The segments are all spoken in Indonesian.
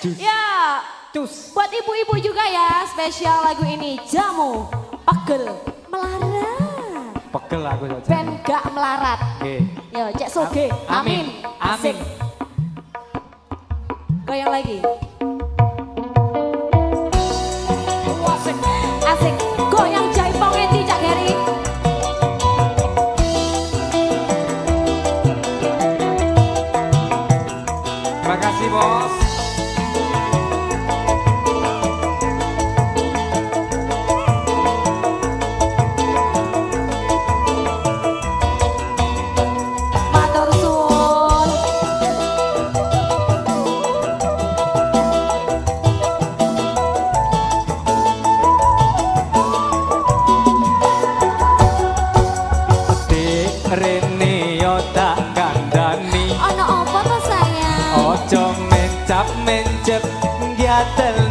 Ya. Cus. Buat ibu-ibu juga ya, spesial lagu ini. Jamu, pegel, melarat. Pegel lagu. saja. Ya, ben gak melarat. Oke. Okay. Yo, cek soge. Amin. Amin. Asik. Goyang lagi. Oh, asik. Asik. Goyang. Terima kasih bos. rene yo tak kandhani. Ana apa to sayang? Aja mencap mencep ngiatel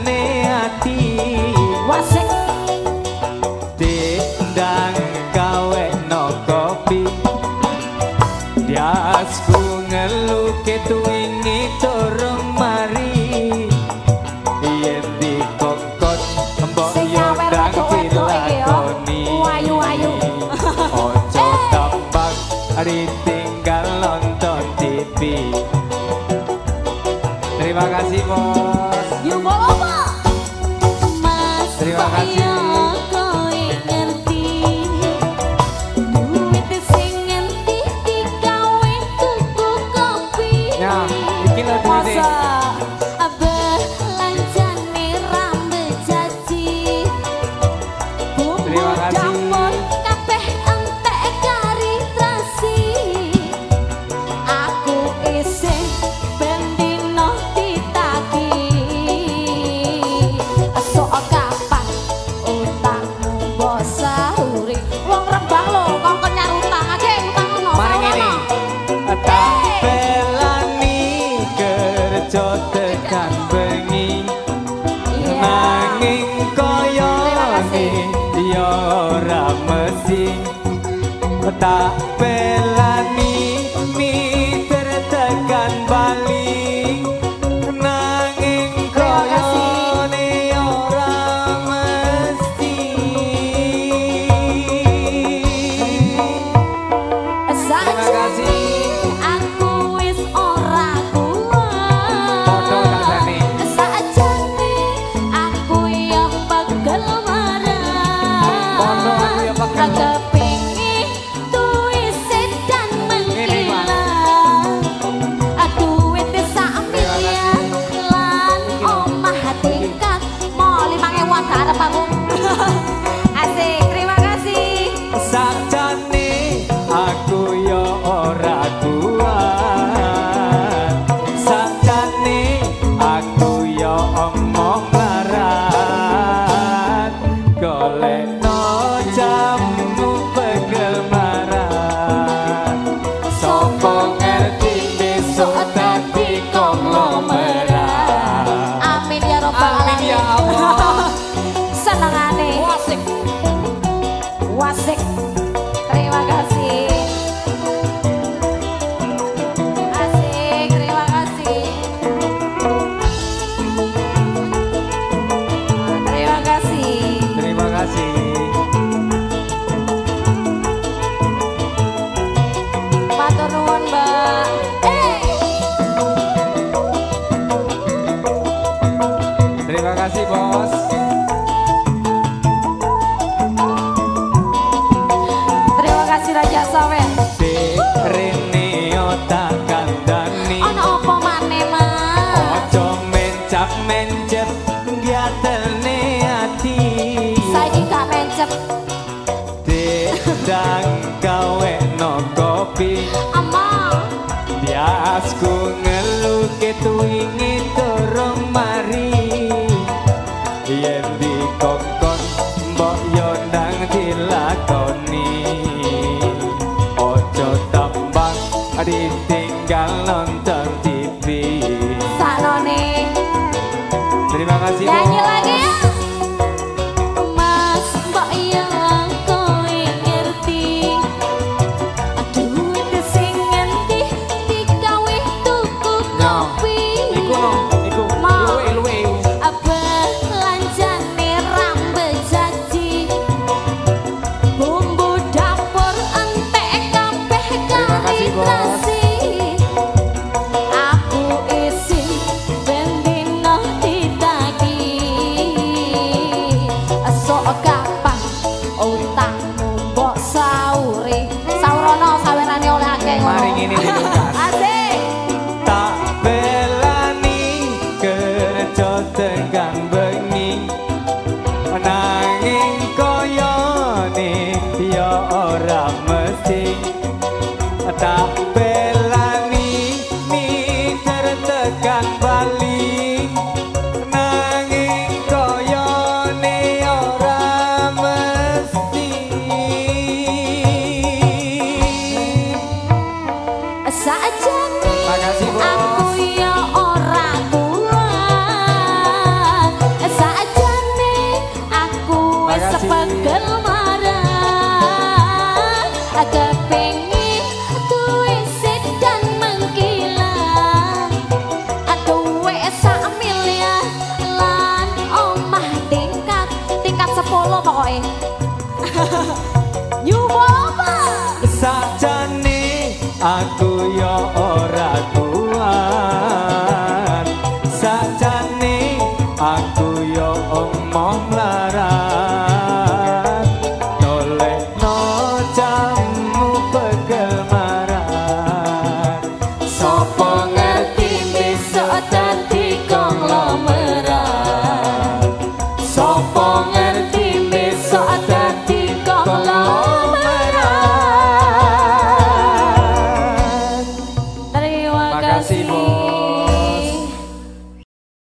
iso tekan bengi nanging kaya ya ora mesti. Tak pelani between 大家